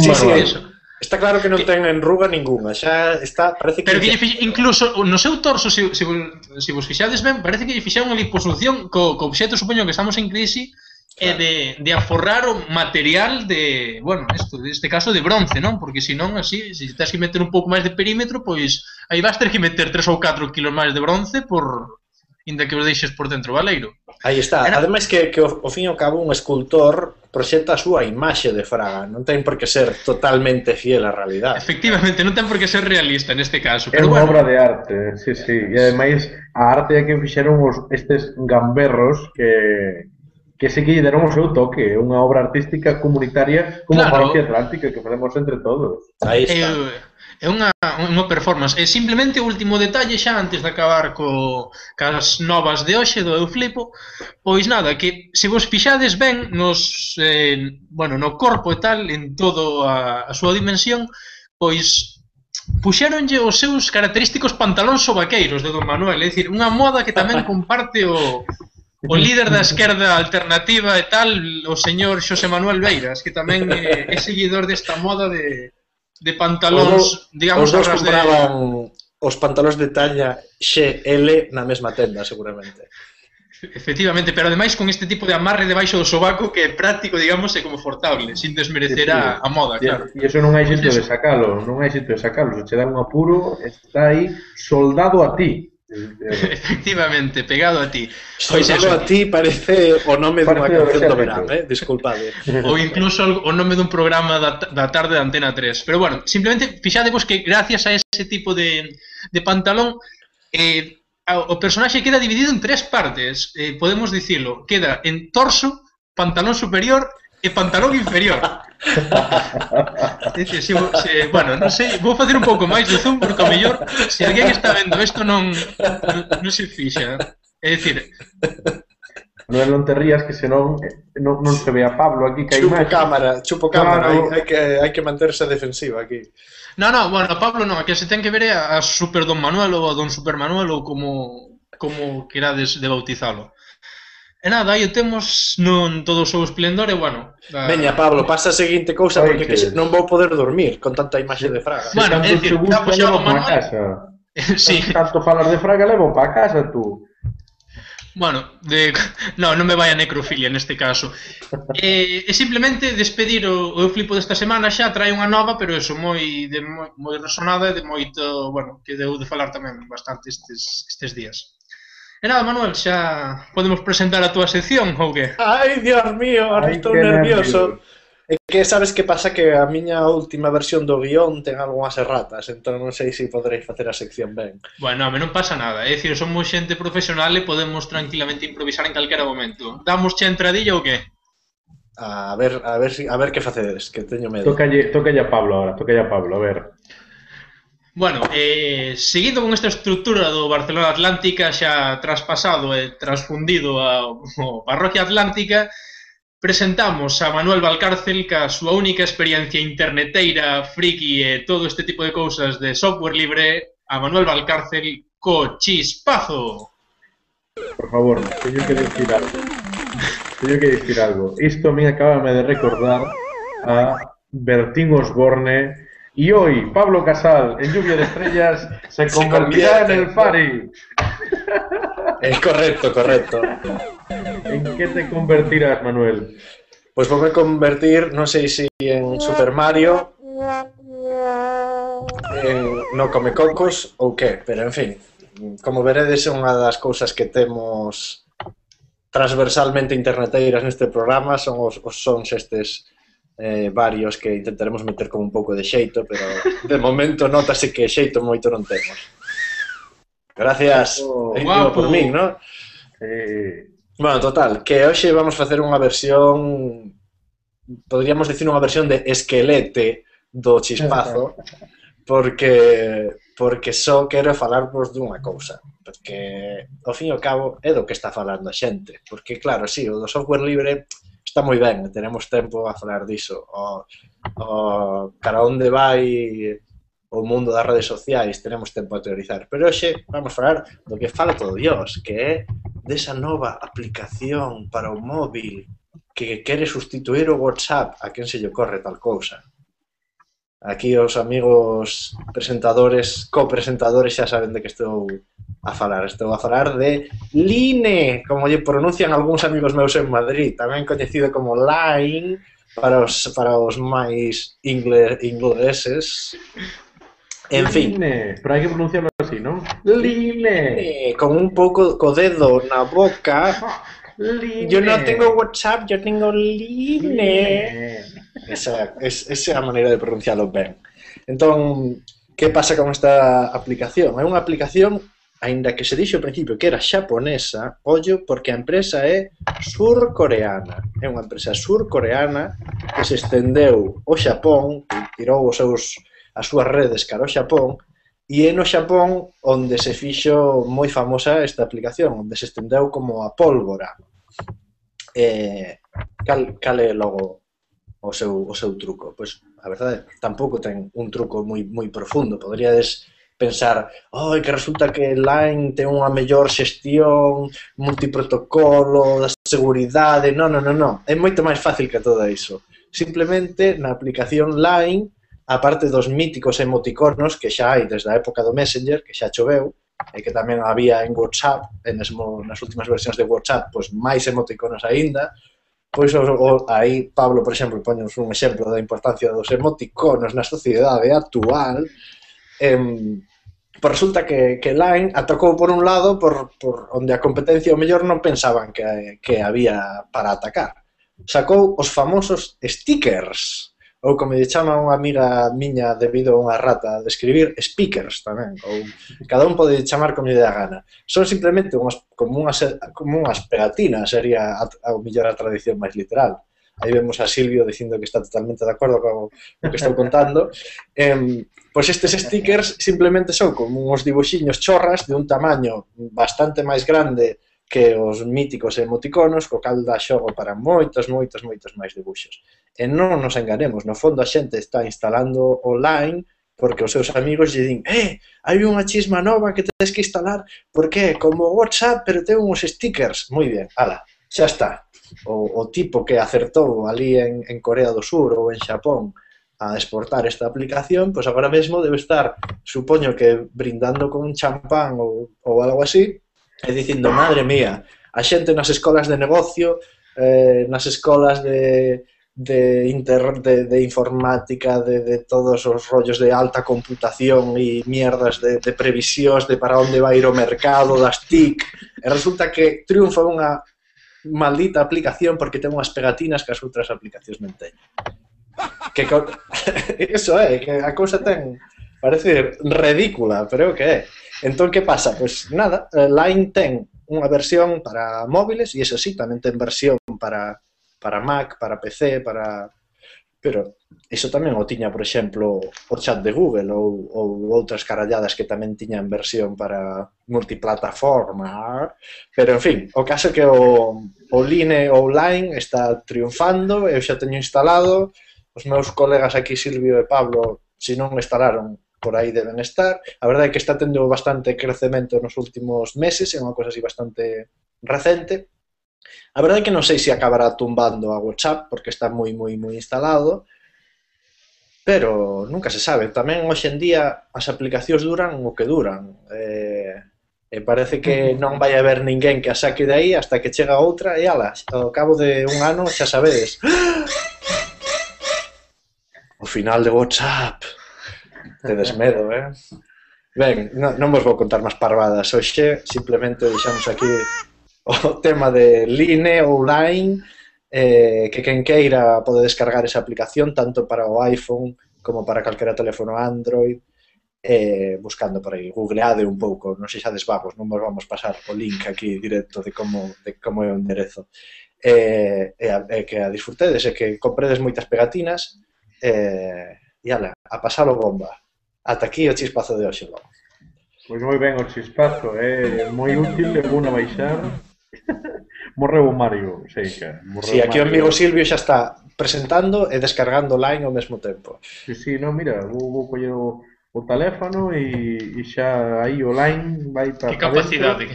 sí, sí, eso. Está claro que non ten enruga ningunha, xa está, parece que... Pero que lle fixe, incluso no seu torso, se, se, se vos fixades ben, parece que lle fixeron unha liposucción co, co obxeto, supoño que estamos en crise, claro. e de, de aforrar o material de, bueno, isto, neste caso de bronce, non? Porque senón, así, se tens que meter un pouco máis de perímetro, pois aí vas ter que meter 3 ou 4 kilos máis de bronce por, inda que os deixes por dentro, valeiro. Aí está. Era... Ademais que, que o, o fin ao cabo un escultor proxecta a súa imaxe de Fraga, non ten por que ser totalmente fiel á realidade. Efectivamente, non ten por que ser realista neste caso. Pero é unha bueno. obra de arte, sí, sí. E ademais, a arte é que fixeron os, estes gamberros que, que se que lle deron o seu toque, unha obra artística comunitaria como claro. a Atlántica que facemos entre todos. Aí está. Eu, é unha, unha performance. É simplemente o último detalle xa antes de acabar co, cas novas de hoxe do Eu Flipo, pois nada, que se vos fixades ben nos, eh, bueno, no corpo e tal, en todo a, a súa dimensión, pois puxéronlle os seus característicos pantalóns sobaqueiros de Don Manuel, é dicir, unha moda que tamén comparte o, o líder da esquerda alternativa e tal, o señor Xosé Manuel Beiras, que tamén é, é seguidor desta moda de, de pantalóns, digamos, os dos compraban de... os pantalóns de talla XL na mesma tenda, seguramente. Efectivamente, pero ademais con este tipo de amarre debaixo do sobaco que é práctico, digamos, e confortable, sin desmerecer sí, sí. a, a moda, sí, claro. E iso non hai xeito de sacalo, non hai xeito de sacalo, se che dan un apuro, está aí soldado a ti. Efectivamente, pegado a ti. Pois eso, a ti parece o nome dunha canción do verán, eh? disculpade. Eh. Ou incluso o nome dun programa da, da tarde da Antena 3. Pero bueno, simplemente fixadevos que gracias a ese tipo de, de pantalón eh, o personaxe queda dividido en tres partes, eh, podemos dicirlo. Queda en torso, pantalón superior e pantalón inferior. Dice, si, se, bueno, non sei, vou facer un pouco máis de zoom porque o mellor se alguén está vendo isto non, non, non se fixa. É dicir, Manuel, non te rías que senón eh, non, non se ve a Pablo aquí que hai Chupo cámara, chupo cámara, claro. hai, hai, que, hai que manterse defensiva aquí. No, no, bueno, Pablo non, a que se ten que ver é a Super Don Manuel ou a Don Super Manuel ou como como querades de bautizalo. E nada, aí o temos non todo o seu esplendor e bueno... Da... Veña, Pablo, pasa a seguinte cousa porque que... que non vou poder dormir con tanta imaxe de Fraga. Bueno, é dicir, damos xa o. Casa. Eh, sí. Tanto falar de Fraga levo pa casa tú. Bueno, de... no, non me vai a necrofilia neste caso. E, eh, e simplemente despedir o, o flipo desta semana xa trae unha nova, pero eso moi de moi, moi resonada e de moito, bueno, que deu de falar tamén bastante estes estes días. E nada, Manuel, xa podemos presentar a túa sección ou que? Ai, Dios mío, ahora estou nervioso. É que sabes que pasa que a miña última versión do guión ten algunhas erratas, entón non sei se podereis poderéis facer a sección ben. Bueno, a mí non pasa nada, é dicir, somos xente profesional e podemos tranquilamente improvisar en calquera momento. Damos xa entradilla ou que? A ver, a ver, si, a ver que facedes, que teño medo. Tocalle, tocalle a Pablo agora, tocalle a Pablo, a ver. Bueno, eh, seguindo con esta estructura do Barcelona Atlántica xa traspasado e transfundido ao, Parroquia Atlántica, presentamos a Manuel Valcárcel ca súa única experiencia interneteira, friki e todo este tipo de cousas de software libre, a Manuel Valcárcel co chispazo. Por favor, teño que dicir algo. Teño que dicir algo. Isto me acaba de recordar a Bertín Osborne y hoy Pablo Casal en Lluvia de Estrellas se, convertirá en el Fari. Es correcto, correcto. ¿En qué te convertirás, Manuel? Pues vou me convertir, non sei se en Super Mario, en no come cocos ou que, pero en fin, como veredes é unha das cousas que temos transversalmente interneteiras neste programa son os, os sons estes eh, varios que intentaremos meter con un pouco de xeito, pero de momento notase que xeito moito non temos. Gracias, oh, Indio, por min, ¿no? Eh... Bueno, total, que hoxe vamos facer unha versión, podríamos decir unha versión de esquelete do chispazo, porque porque só quero falarvos dunha cousa, porque ao fin e ao cabo é do que está falando a xente, porque claro, si, sí, o do software libre está moi ben, tenemos tempo a falar diso. O, o, cara onde vai o mundo das redes sociais, tenemos tempo a teorizar. Pero hoxe vamos falar do que fala todo Dios, que é desa nova aplicación para o móvil que quere sustituir o WhatsApp a quen se lle ocorre tal cousa. Aquí os amigos presentadores, copresentadores xa saben de que estou a falar. Estou a falar de Line, como lle pronuncian algúns amigos meus en Madrid, tamén coñecido como Line para os, para os máis ingle, ingleses. En fin. Line, pero hai que pronunciarlo así, non? Line. Con un pouco co dedo na boca. Line. Yo no tengo WhatsApp, yo tengo Line. Line. Esa, es, esa é a maneira de pronunciarlo ben. Entón, que pasa con esta aplicación? É unha aplicación aínda que se dixo ao principio que era xaponesa, ollo porque a empresa é surcoreana. É unha empresa surcoreana que se estendeu ao Xapón, que tirou os seus, as súas redes cara ao Xapón, e é no Xapón onde se fixo moi famosa esta aplicación, onde se estendeu como a pólvora. Eh, cal, cal é logo o seu, o seu truco? Pois, a verdade, tampouco ten un truco moi, moi profundo. Poderíades pensar oh, que resulta que Line ten unha mellor xestión, multiprotocolo, da seguridade, non, non, non, non. É moito máis fácil que todo iso. Simplemente na aplicación Line, aparte dos míticos emoticonos que xa hai desde a época do Messenger, que xa choveu, e que tamén había en WhatsApp, en esmo, nas últimas versións de WhatsApp, pois máis emoticonos aínda, pois o, o, aí Pablo, por exemplo, poñemos un exemplo da importancia dos emoticonos na sociedade actual, em, Pois resulta que, que Line atacou por un lado por, por onde a competencia o mellor non pensaban que, que había para atacar. Sacou os famosos stickers, ou como lle chama unha amiga miña debido a unha rata de escribir, speakers tamén, ou cada un pode chamar como lle dá gana. Son simplemente unhas, como, unhas, como unhas pegatinas, sería a, a mellor a tradición máis literal. Aí vemos a Silvio dicindo que está totalmente de acordo co, co que estou contando. Eh, Pois estes stickers simplemente son como uns dibuxiños chorras de un tamaño bastante máis grande que os míticos emoticonos, co cal dá xogo para moitos, moitos, moitos máis dibuxos. E non nos enganemos, no fondo a xente está instalando online porque os seus amigos lle din eh, hai unha chisma nova que tens que instalar porque é como WhatsApp pero ten uns stickers. Moi ben, ala, xa está. O, o tipo que acertou ali en, en Corea do Sur ou en Xapón a exportar esta aplicación, pois agora mesmo debe estar, supoño que brindando con un champán ou, ou algo así, e dicindo, madre mía, a xente nas escolas de negocio, eh, nas escolas de, de, inter, de, de informática, de, de todos os rollos de alta computación e mierdas de, de previsións de para onde vai ir o mercado, das TIC, e resulta que triunfa unha maldita aplicación porque ten unhas pegatinas que as outras aplicacións non teñen. Que co... Eso é, que a cousa ten parece ridícula, pero é o que é. Entón, que pasa? Pois pues, nada, eh, Line ten unha versión para móviles e eso sí, tamén ten versión para, para Mac, para PC, para... Pero iso tamén o tiña, por exemplo, o chat de Google ou, ou outras caralladas que tamén tiñan versión para multiplataforma. Pero, en fin, o caso é que o, o Line online está triunfando, eu xa teño instalado, Os meus colegas aquí, Silvio e Pablo, se non estalaron por aí deben estar. A verdade é que está tendo bastante crecemento nos últimos meses, é unha cosa así bastante recente. A verdade é que non sei se acabará tumbando a WhatsApp, porque está moi, moi, moi instalado, pero nunca se sabe. Tamén hoxe en día as aplicacións duran o que duran. Eh, e parece que non vai haber ninguén que a saque de aí hasta que chega outra e ala, ao cabo de un ano xa sabedes. O final de WhatsApp. Tedes medo, eh? Ben, non, non vos vou contar máis parvadas hoxe, simplemente deixamos aquí o tema de Line ou Line, eh, que quen queira pode descargar esa aplicación tanto para o iPhone como para calquera teléfono Android, eh, buscando por aí, googleade un pouco, non sexades vagos, non vos vamos pasar o link aquí directo de como, de como é o enderezo. Eh, e, eh, eh, que a disfrutedes e que compredes moitas pegatinas, eh, e ala, a pasalo bomba. Ata aquí o chispazo de hoxe, logo. Pois moi ben o chispazo, é eh? moi útil, é bueno baixar. Morreu o Mario, sei que. Morreu sí, aquí o amigo Silvio xa está presentando e descargando online ao mesmo tempo. Sí, sí, no, mira, vou, vou coller o, o teléfono e, e xa aí online vai para... Que capacidade.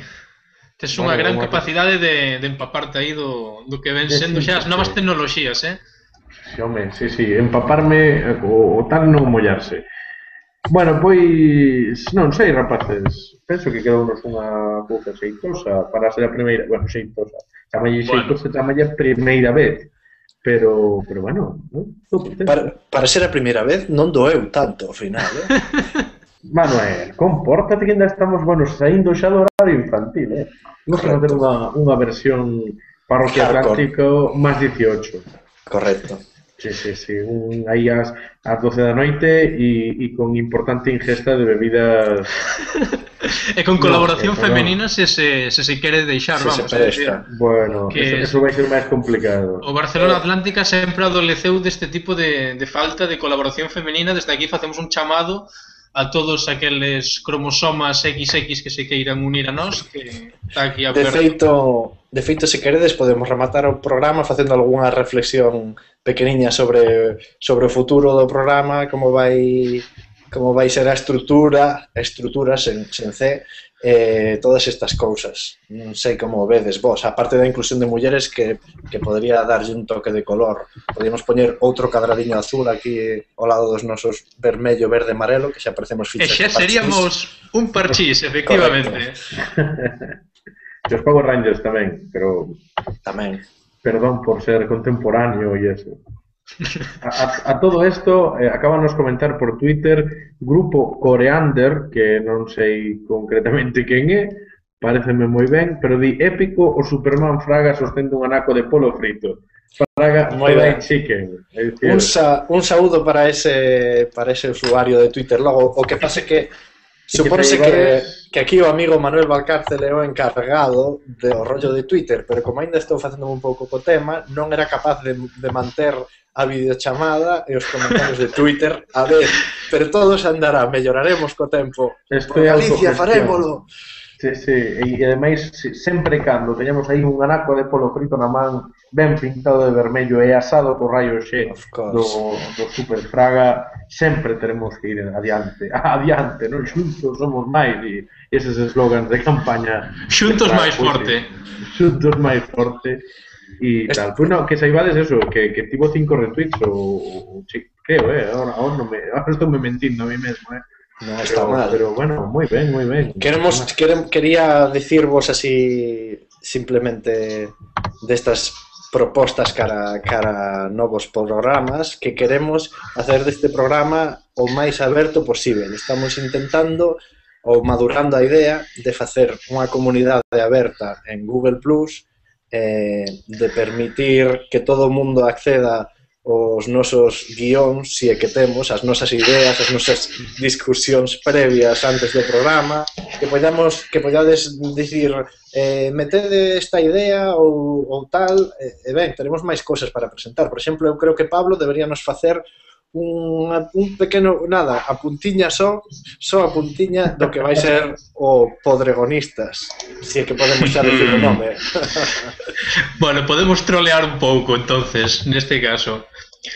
Tes unha bueno, gran capacidade de, de empaparte aí do, do que ven sendo xa as novas tecnoloxías, eh? Si, home, si, si, empaparme o, o tal non mollarse. Bueno, pois non sei, rapaces. Penso que quedounos unha boca xeitosa para ser a primeira, bueno, xeitosa. Chamalle xeitosa, bueno. chamalle primeira vez. Pero, pero bueno, ¿no? para, para ser a primeira vez non doeu tanto ao final, eh? Manuel, compórtate que ainda estamos, bueno, saindo xa do horario infantil, eh? Vamos a ter unha, unha versión parroquia atlántico máis 18. Correcto. Sí, sí, sí, un, aí ás, ás 12 da noite e, e con importante ingesta de bebidas... e con colaboración no, femenina se se, se se quere deixar, se vamos. Se decir, bueno, que eso, eso vai ser máis complicado. O Barcelona Atlántica sempre adoleceu deste tipo de, de falta de colaboración femenina. Desde aquí facemos un chamado a todos aqueles cromosomas XX que se queiran unir a nós, que está aquí aberto. De feito, De feito, se queredes, podemos rematar o programa facendo algunha reflexión pequeniña sobre, sobre o futuro do programa, como vai como vai ser a estrutura, a estrutura sen, sen C, eh, todas estas cousas. Non sei como vedes vos, a parte da inclusión de mulleres que, que podría darlle un toque de color. Podíamos poñer outro cadradiño azul aquí ao lado dos nosos vermello, verde, amarelo, que xa parecemos fichas. E xa seríamos un parchís, efectivamente. E os Power Rangers tamén, pero... Tamén. Perdón por ser contemporáneo e eso. A, a, a todo isto, eh, acaban nos comentar por Twitter, grupo Coreander, que non sei concretamente quen é, pareceme moi ben, pero di épico o Superman Fraga sostendo un anaco de polo frito. Fraga moi ben. chicken. Un, sa, un saúdo para ese para ese usuario de Twitter. Logo, o que pase que Supónse que, que aquí o amigo Manuel Valcárcel é o encargado do rollo de Twitter, pero como ainda estou facendo un pouco co tema, non era capaz de, de manter a videochamada e os comentarios de Twitter a ver, pero todos andará, melloraremos co tempo. Este Por Galicia farémolo. Sí, sí, e, e ademais sempre cando teñamos aí un anaco de polo frito na man ben pintado de vermello e asado co raio xe do, do Super Fraga, sempre teremos que ir adiante, adiante, non xuntos somos máis, e eses eslogans de campaña. Xuntos máis forte. Xuntos máis forte. E tal, pues no, que saibades eso, que, que tivo cinco retweets, o, o creo, eh, ahora, ahora, non me, ahora estou me mentindo a mí mesmo, eh. No pero, está mal. Pero bueno, muy bien, muy bien. Queremos, querem, quería dicirvos así simplemente de propostas cara, cara novos programas que queremos hacer deste programa o máis aberto posible. Estamos intentando ou madurando a idea de facer unha comunidade aberta en Google+, Plus, eh, de permitir que todo o mundo acceda os nosos guións, si é que temos, as nosas ideas, as nosas discusións previas antes do programa, que podamos que podades dicir eh, metede esta idea ou, ou tal, e eh, ben, teremos máis cousas para presentar. Por exemplo, eu creo que Pablo debería nos facer un, un pequeno, nada, a puntiña só, só a puntiña do que vai ser o Podregonistas, si é que podemos xa decir o nome. bueno, podemos trolear un pouco, entonces, neste caso.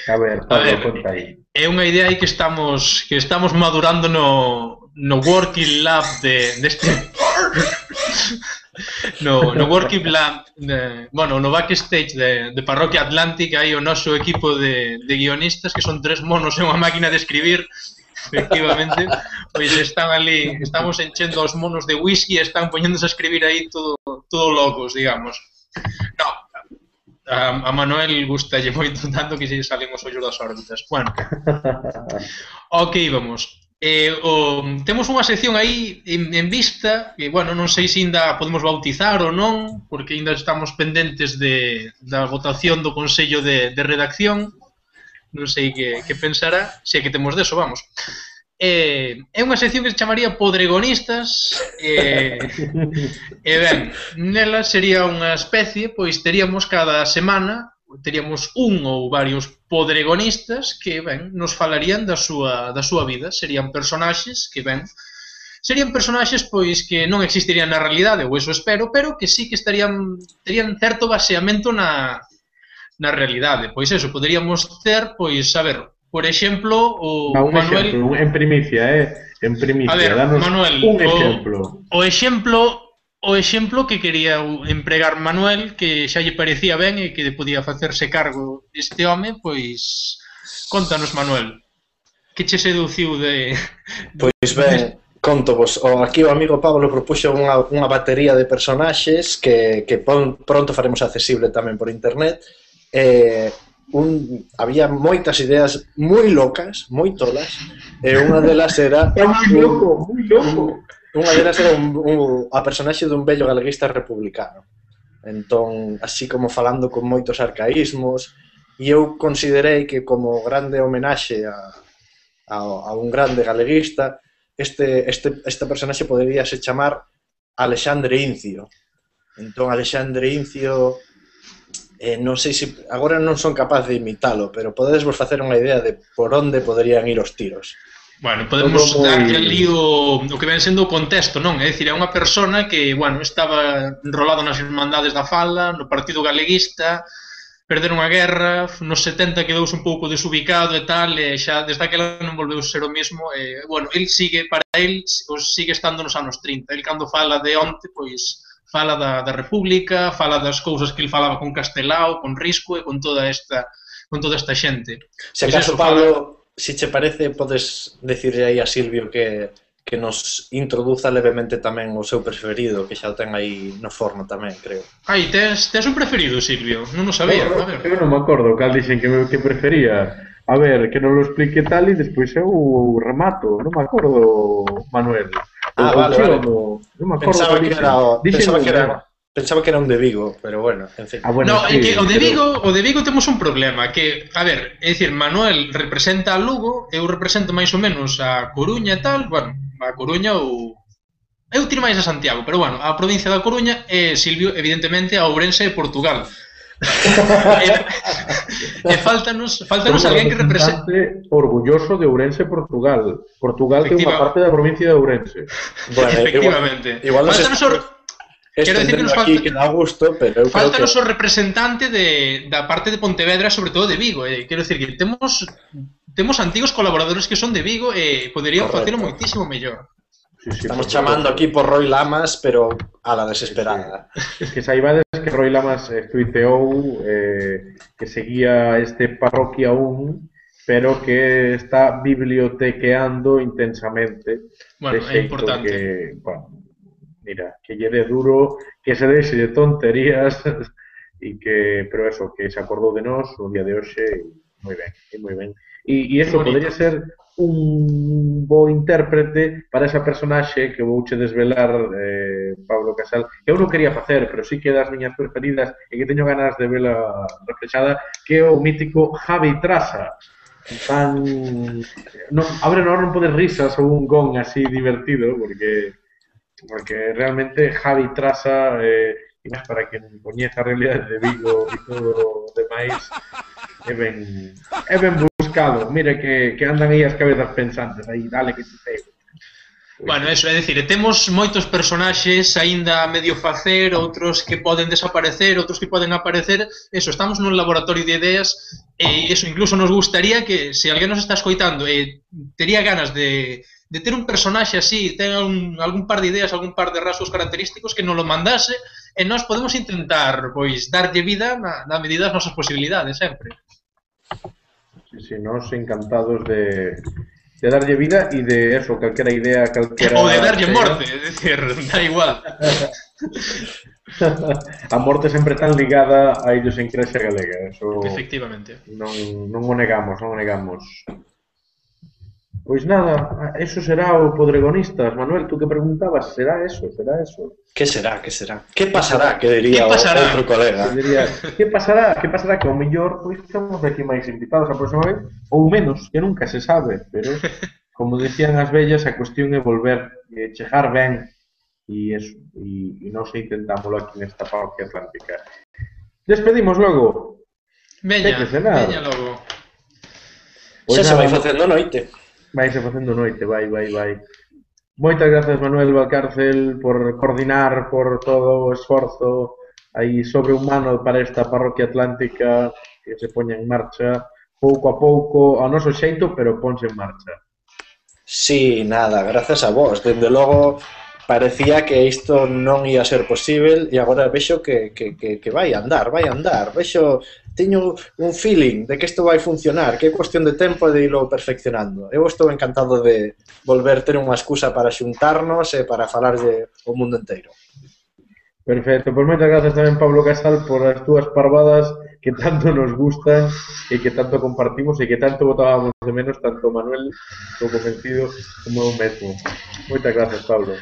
A ver, a ver conta aí. É unha idea aí que estamos que estamos madurando no no working lab de deste no, no Working Plan, de, bueno, no backstage de, de Parroquia Atlántica hai o noso equipo de, de guionistas que son tres monos e unha máquina de escribir efectivamente, pois están ali, estamos enchendo os monos de whisky e están poñéndose a escribir aí todo, todo locos, digamos. No, a, a Manuel gustalle moito tanto que se salen os ollos das órbitas. Bueno, ok, vamos. Eh, o, temos unha sección aí en, en vista que, bueno, non sei se ainda podemos bautizar ou non, porque ainda estamos pendentes de, da votación do Consello de, de Redacción. Non sei que, que pensará, se é que temos deso, vamos. Eh, é unha sección que se chamaría Podregonistas eh, e ben, nela sería unha especie, pois teríamos cada semana teríamos un ou varios podregonistas que, ben, nos falarían da súa, da súa vida. Serían personaxes que, ben, serían personaxes pois que non existirían na realidade, ou eso espero, pero que sí que estarían terían certo baseamento na, na realidade. Pois eso, poderíamos ter, pois, a ver, por exemplo, o ah, un Manuel... Exemplo, en primicia, eh? En primicia, a ver, danos Manuel, un exemplo. O exemplo o exemplo que quería empregar Manuel, que xa lle parecía ben e que podía facerse cargo este home, pois contanos Manuel, que che seduciu de... Pois ben, contovos, o aquí o amigo Pablo propuxo unha, unha batería de personaxes que, que pronto faremos accesible tamén por internet, eh, un, había moitas ideas moi locas, moi tolas, e unha delas era... É moi loco, moi loco. Unha delas era un, un, a personaxe dun bello galeguista republicano. Entón, así como falando con moitos arcaísmos, e eu considerei que como grande homenaxe a, a, a un grande galeguista, este, este, esta personaxe podería se chamar Alexandre Incio. Entón, Alexandre Incio, eh, non sei se... Agora non son capaz de imitalo, pero podedes vos facer unha idea de por onde poderían ir os tiros. Bueno, podemos no, dar ali o, o que ven sendo o contexto, non? É dicir, é unha persona que, bueno, estaba enrolado nas Irmandades da Fala, no Partido Galeguista, perder unha guerra, nos 70 quedouse un pouco desubicado e tal, e xa desde aquela non volveu ser o mesmo. E, bueno, el sigue, para el, sigue estando nos anos 30. El cando fala de onte, pois, fala da, da República, fala das cousas que el falaba con Castelao, con Risco e con toda esta con toda esta xente. Se pois acaso, pois Pablo, fala si che parece, podes decirle aí a Silvio que, que nos introduza levemente tamén o seu preferido, que xa o ten aí no forno tamén, creo. Ai, tes, tes un preferido, Silvio? Non o sabía. No, a ver. Eu non me acordo cal dixen que, me, que prefería. A ver, que non lo explique tal e despois eu remato. Non me acordo, Manuel. Ah, o, vale, o, vale. Non me acordo Pensaba que era, o, pensaba que era Pensaba que era un de Vigo, pero bueno, en fin. Ah, bueno, no, sí, que o de Vigo, o de Vigo temos un problema, que, a ver, é dicir, Manuel representa a Lugo, eu represento máis ou menos a Coruña e tal, bueno, a Coruña ou Eu tiro máis a Santiago, pero bueno, a provincia da Coruña e Silvio, evidentemente, a Ourense e Portugal. e, e faltanos, faltanos alguén que represente orgulloso de Ourense, Portugal. Portugal que é unha parte da provincia de Ourense. Bueno, Efectivamente. Igual, igual nos or... Quero decir que nos falta, que dá gusto, pero eu falta creo que... o representante de, da parte de Pontevedra, sobre todo de Vigo. Eh. Quero decir que temos temos antigos colaboradores que son de Vigo e eh, poderían facelo moitísimo mellor. Sí, sí, Estamos chamando aquí por Roy Lamas, pero a la desesperada. Sí. Es que saibades que Roy Lamas eh, tuiteou eh, que seguía este parroquia aún, pero que está bibliotequeando intensamente. Bueno, é importante. Que, bueno, mira, que lleve duro, que se deixe de tonterías e que, pero eso, que se acordou de nós o día de hoxe, moi ben, e moi ben. E, e eso podría ser un bo intérprete para esa personaxe que vouche desvelar eh, Pablo Casal, que eu non quería facer, pero sí que das miñas preferidas e que teño ganas de vela reflexada, que é o mítico Javi Trasa, tan... Non, abre non, non podes risas ou un gong así divertido, porque porque realmente Javi traza, eh, e máis para que coñeza a realidade de Vigo e todo o demais, é ben, é ben buscado. mire que, que andan aí as cabezas pensantes, aí, dale que te pego. Bueno, eso, é dicir, temos moitos personaxes aínda a medio facer, outros que poden desaparecer, outros que poden aparecer, eso, estamos nun laboratorio de ideas, e eso, incluso nos gustaría que, se alguén nos está escoitando e tería ganas de, de ter un personaxe así, ten un, algún par de ideas, algún par de rasgos característicos que non lo mandase e nós podemos intentar pois darlle vida na, na medida das nosas posibilidades sempre. Sí, sí, nós encantados de de darlle vida e de eso, calquera idea, calquera... Ou de darlle morte, é dicir, da igual. a morte sempre tan ligada a idiosincrasia galega. Eso Efectivamente. Non, non o negamos, non o negamos. Pois nada, eso será o Podregonistas. Manuel, tú que preguntabas, será eso, será eso. Que será, que será? Que pasará, que diría Que pasará? outro colega? Eu diría, que pasará? Que pasará? Que ao mellor pois estamos aquí máis invitados a próxima vez, ou menos, que nunca se sabe, pero como decían as vellas, a cuestión é volver e chegar ben e eso, e, e nós intentámoslo aquí nesta parroquia atlántica. Despedimos logo. Veña, que veña logo. Pois Xa se vai facendo noite. Vai se facendo noite, vai, vai, vai. Moitas grazas, Manuel Valcárcel, por coordinar, por todo o esforzo aí sobre humano para esta parroquia atlántica que se poña en marcha pouco a pouco ao noso xeito, pero ponse en marcha. Sí, nada, gracias a vos. Dende logo, parecía que isto non ia ser posible e agora vexo que, que, que, que vai andar, vai andar, vexo, teño un feeling de que isto vai funcionar, que é cuestión de tempo de irlo perfeccionando. Eu estou encantado de volver ter unha excusa para xuntarnos e para falar de o mundo inteiro. Perfecto, pois pues moitas grazas tamén Pablo Casal por as túas parvadas que tanto nos gustan e que tanto compartimos e que tanto votábamos de menos tanto Manuel, o convencido, como eu mesmo. Moitas gracias, Pablo.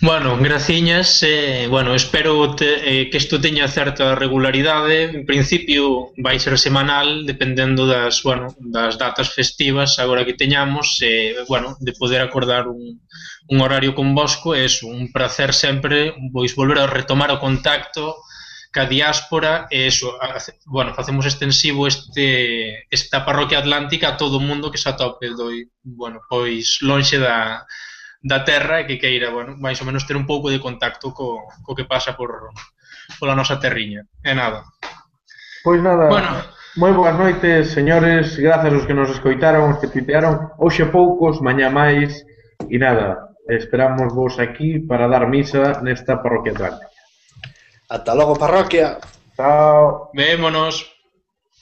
Bueno, graciñas. Eh, bueno, espero te, eh, que isto teña certa regularidade. En principio vai ser semanal, dependendo das, bueno, das datas festivas agora que teñamos, eh, bueno, de poder acordar un, un horario con vosco, É un placer sempre, pois, volver a retomar o contacto ca diáspora e eso, bueno, facemos extensivo este esta parroquia atlántica a todo o mundo que se atope doi, bueno, pois lonxe da, da terra e que queira, bueno, máis ou menos ter un pouco de contacto co, co que pasa por pola nosa terriña. E nada. Pois nada. Bueno, moi boas noites, señores, grazas aos que nos escoitaron, aos que tuitearon, hoxe poucos, mañá máis, e nada, esperamos vos aquí para dar misa nesta parroquia atlántica. Ata logo, parroquia. Chao. Vémonos.